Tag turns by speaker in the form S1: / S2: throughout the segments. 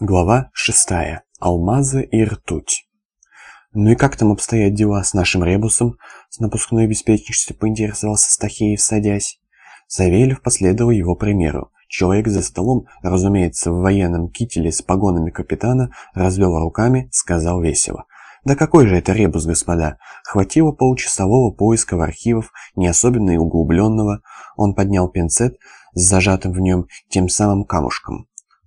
S1: Глава шестая. Алмазы и ртуть. «Ну и как там обстоят дела с нашим ребусом?» С напускной беспечностью поинтересовался Стахеев, садясь. Савельев последовал его примеру. Человек за столом, разумеется, в военном кителе с погонами капитана, развел руками, сказал весело. «Да какой же это ребус, господа? Хватило получасового поиска в архивах, не особенно и углубленного». Он поднял пинцет с зажатым в нем тем самым камушком.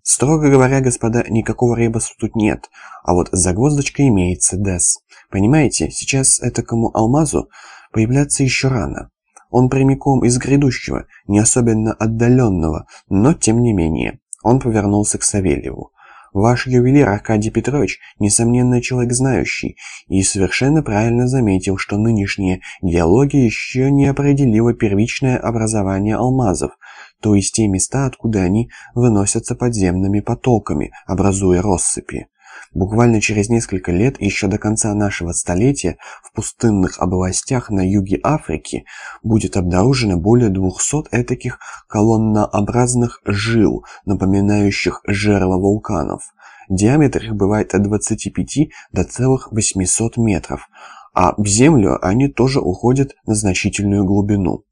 S1: Строго говоря, господа, никакого ребуса тут нет, а вот загвоздочка имеется, Дес. Понимаете, сейчас этакому алмазу появляться еще рано. Он прямиком из грядущего, не особенно отдаленного, но тем не менее. Он повернулся к Савельеву. Ваш ювелир Аркадий Петрович, несомненно, человек знающий, и совершенно правильно заметил, что нынешняя геология еще не определила первичное образование алмазов, то есть те места, откуда они выносятся подземными потоками, образуя россыпи. Буквально через несколько лет, еще до конца нашего столетия, в пустынных областях на юге Африки будет обнаружено более 200 этаких колоннообразных жил, напоминающих жерла вулканов. Диаметр их бывает от 25 до целых 800 метров, а в землю они тоже уходят на значительную глубину.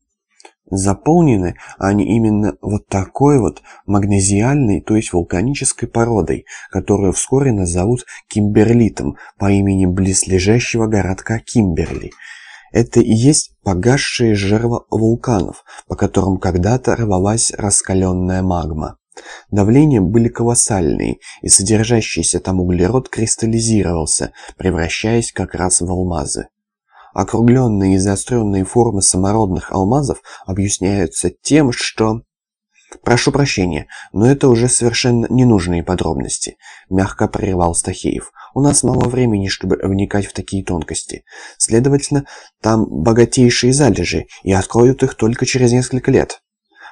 S1: Заполнены они именно вот такой вот магнезиальной, то есть вулканической породой, которую вскоре назовут кимберлитом по имени близлежащего городка Кимберли. Это и есть погасшие жерла вулканов, по которым когда-то рвалась раскаленная магма. Давления были колоссальные, и содержащийся там углерод кристаллизировался, превращаясь как раз в алмазы. Округленные и заостренные формы самородных алмазов объясняются тем, что... «Прошу прощения, но это уже совершенно ненужные подробности», – мягко прервал Стахеев. «У нас мало времени, чтобы вникать в такие тонкости. Следовательно, там богатейшие залежи, и откроют их только через несколько лет».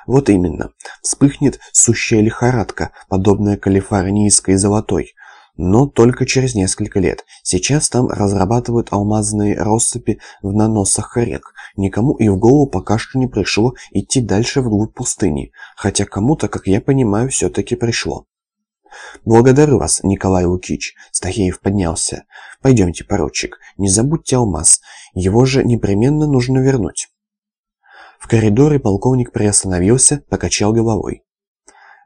S1: Вот именно. Вспыхнет сущая лихорадка, подобная калифорнийской золотой но только через несколько лет. Сейчас там разрабатывают алмазные россыпи в наносах рек. Никому и в голову пока что не пришло идти дальше вглубь пустыни, хотя кому-то, как я понимаю, все-таки пришло. «Благодарю вас, Николай Лукич», — Стахеев поднялся. «Пойдемте, поручик, не забудьте алмаз, его же непременно нужно вернуть». В коридоре полковник приостановился, покачал головой.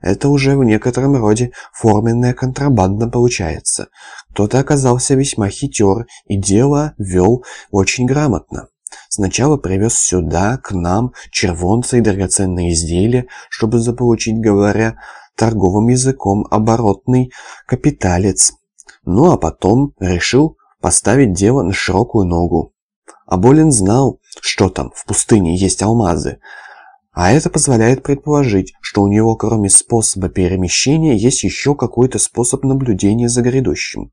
S1: Это уже в некотором роде форменная контрабанда получается. Кто-то оказался весьма хитер и дело вел очень грамотно. Сначала привез сюда, к нам, червонцы и драгоценные изделия, чтобы заполучить, говоря торговым языком, оборотный капиталец. Ну а потом решил поставить дело на широкую ногу. Аболин знал, что там в пустыне есть алмазы, а это позволяет предположить, что у него кроме способа перемещения есть еще какой-то способ наблюдения за грядущим.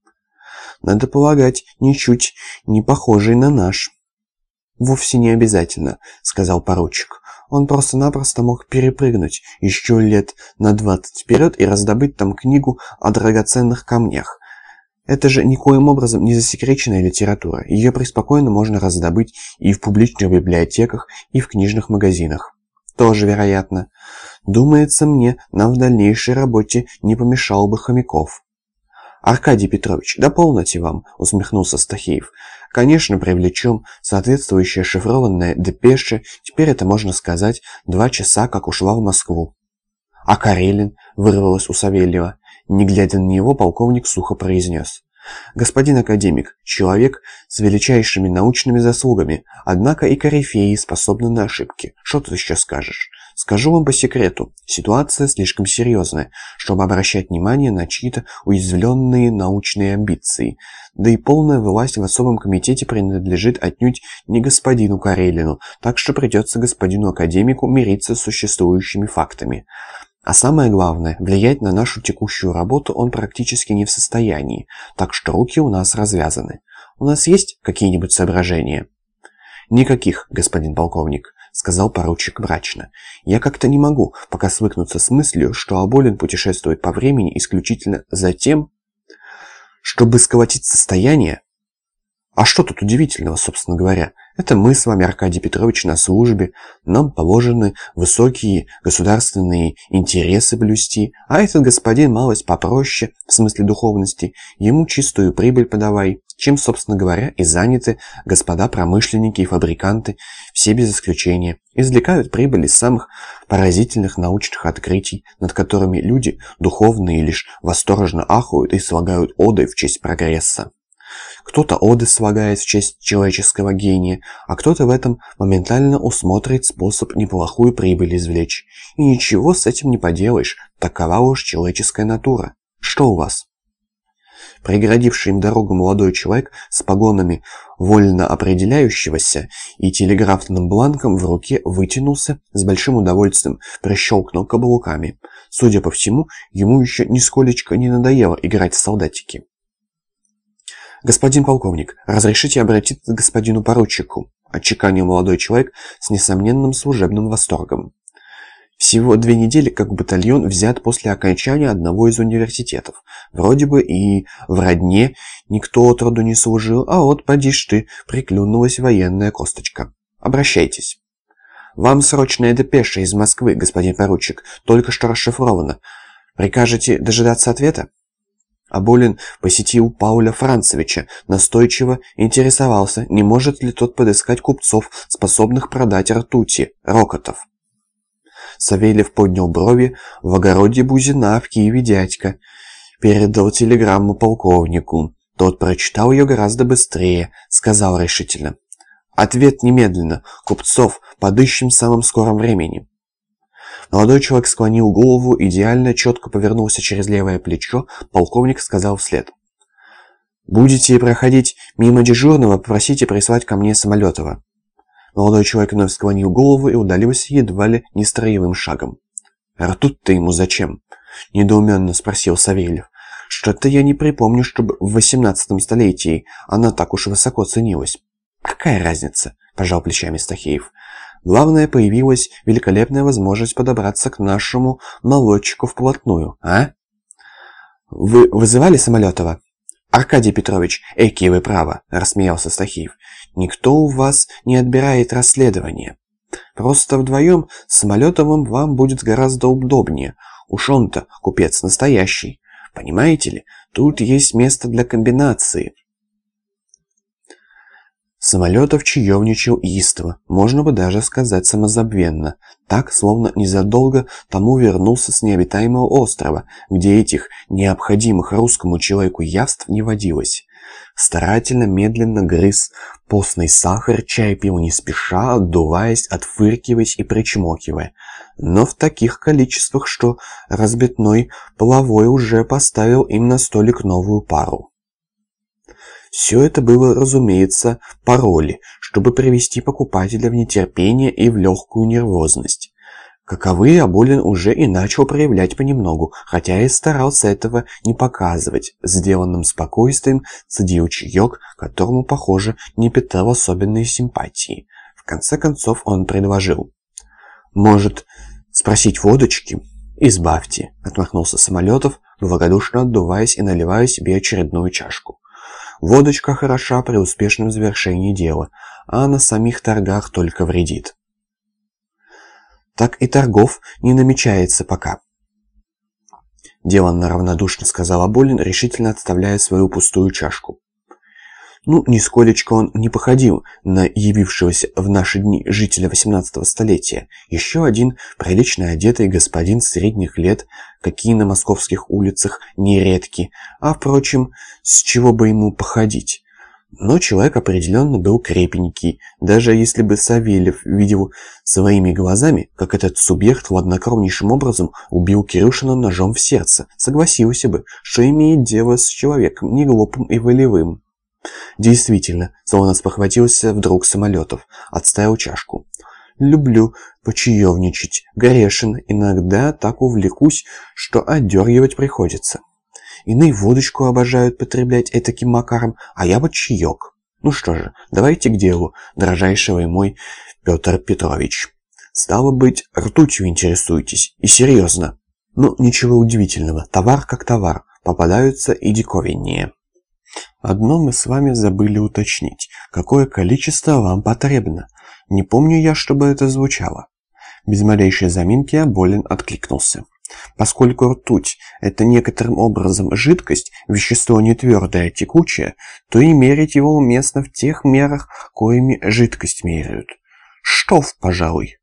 S1: Надо полагать, ничуть не похожий на наш. «Вовсе не обязательно», — сказал поручик. «Он просто-напросто мог перепрыгнуть еще лет на двадцать вперед и раздобыть там книгу о драгоценных камнях. Это же никоим образом не засекреченная литература. Ее преспокойно можно раздобыть и в публичных библиотеках, и в книжных магазинах. Тоже вероятно. Думается мне, нам в дальнейшей работе не помешал бы Хомяков. «Аркадий Петрович, дополните вам», — усмехнулся Стахеев. «Конечно, привлечем соответствующее шифрованное депеше, теперь это можно сказать, два часа, как ушла в Москву». «А Карелин?» — вырвалось у Савельева. Не глядя на него, полковник сухо произнес. Господин академик, человек с величайшими научными заслугами, однако и корифеи способны на ошибки. Что тут еще скажешь? Скажу вам по секрету, ситуация слишком серьезная, чтобы обращать внимание на чьи-то уязвленные научные амбиции. Да и полная власть в особом комитете принадлежит отнюдь не господину Карелину, так что придется господину академику мириться с существующими фактами. А самое главное, влиять на нашу текущую работу он практически не в состоянии, так что руки у нас развязаны. У нас есть какие-нибудь соображения? Никаких, господин полковник, сказал поручик мрачно. Я как-то не могу пока свыкнуться с мыслью, что Аболин путешествует по времени исключительно за тем, чтобы сколотить состояние. А что тут удивительного, собственно говоря? Это мы с вами, Аркадий Петрович, на службе. Нам положены высокие государственные интересы блюсти, а этот господин малость попроще, в смысле духовности, ему чистую прибыль подавай, чем, собственно говоря, и заняты господа промышленники и фабриканты, все без исключения, извлекают прибыль из самых поразительных научных открытий, над которыми люди, духовные, лишь восторженно ахают и слагают оды в честь прогресса. Кто-то оды слагает в честь человеческого гения, а кто-то в этом моментально усмотрит способ неплохую прибыль извлечь. И ничего с этим не поделаешь, такова уж человеческая натура. Что у вас? Преградивший им дорогу молодой человек с погонами вольно определяющегося и телеграфным бланком в руке вытянулся с большим удовольствием, прищелкнул каблуками. Судя по всему, ему еще нисколечко не надоело играть в солдатики. «Господин полковник, разрешите обратиться к господину поручику?» – отчеканил молодой человек с несомненным служебным восторгом. Всего две недели как батальон взят после окончания одного из университетов. Вроде бы и в родне никто труду не служил, а вот поди ж ты, приклюнулась военная косточка. Обращайтесь. Вам срочная депеша из Москвы, господин поручик, только что расшифрована. Прикажете дожидаться ответа? Аболин посетил Пауля Францевича, настойчиво интересовался, не может ли тот подыскать купцов, способных продать ртути, рокотов. Савельев поднял брови, в огороде Бузина, в Киеве дядька. Передал телеграмму полковнику. Тот прочитал ее гораздо быстрее, сказал решительно. «Ответ немедленно. Купцов подыщем в самом скором времени». Молодой человек склонил голову, идеально четко повернулся через левое плечо, полковник сказал вслед. «Будете проходить мимо дежурного, попросите прислать ко мне Самолетова». Молодой человек вновь склонил голову и удалился едва ли не строевым шагом. «Ртуть-то ему зачем?» – недоуменно спросил Савельев. «Что-то я не припомню, чтобы в восемнадцатом столетии она так уж высоко ценилась». «Какая разница?» – пожал плечами Стахеев. Главное, появилась великолепная возможность подобраться к нашему молодчику вплотную, а? Вы вызывали Самолетова? Аркадий Петрович, эки вы право, рассмеялся Стахиев. Никто у вас не отбирает расследование. Просто вдвоем с Самолетовым вам будет гораздо удобнее. Уж он-то купец настоящий. Понимаете ли, тут есть место для комбинации. Самолетов чаевничал истово, можно бы даже сказать самозабвенно, так, словно незадолго тому вернулся с необитаемого острова, где этих необходимых русскому человеку явств не водилось. Старательно, медленно грыз постный сахар, чай пил не спеша, отдуваясь, отфыркиваясь и причмокивая. Но в таких количествах, что разбитной половой уже поставил им на столик новую пару. Все это было, разумеется, пароли, чтобы привести покупателя в нетерпение и в легкую нервозность. Каковые Аболин уже и начал проявлять понемногу, хотя и старался этого не показывать. Сделанным спокойствием цедил чаек, которому, похоже, не питал особенной симпатии. В конце концов он предложил. «Может, спросить водочки?» «Избавьте», — отмахнулся Самолетов, благодушно отдуваясь и наливая себе очередную чашку. Водочка хороша при успешном завершении дела, а на самих торгах только вредит. Так и торгов не намечается пока. Деланно равнодушно сказал Аболин, решительно отставляя свою пустую чашку. Ну, нисколечко он не походил на явившегося в наши дни жителя 18 столетия. Еще один прилично одетый господин средних лет, какие на московских улицах нередки, а, впрочем, с чего бы ему походить. Но человек определенно был крепенький, даже если бы Савельев видел своими глазами, как этот субъект хладнокровнейшим образом убил Кирюшина ножом в сердце, согласился бы, что имеет дело с человеком неглупым и волевым. Действительно, словно спохватился вдруг самолетов, отставил чашку. Люблю почаевничать, горешин, иногда так увлекусь, что отдергивать приходится. Иные водочку обожают потреблять этаким макаром, а я вот чаек. Ну что же, давайте к делу, дорожайший мой Петр Петрович. Стало быть, ртутью интересуетесь, и серьезно. Ну, ничего удивительного, товар как товар, попадаются и диковиннее. Одно мы с вами забыли уточнить. Какое количество вам потребно? Не помню я, чтобы это звучало. Без малейшей заминки Аболин откликнулся. Поскольку ртуть – это некоторым образом жидкость, вещество не твердое, а текучее, то и мерить его уместно в тех мерах, коими жидкость меряют. Штоф, пожалуй.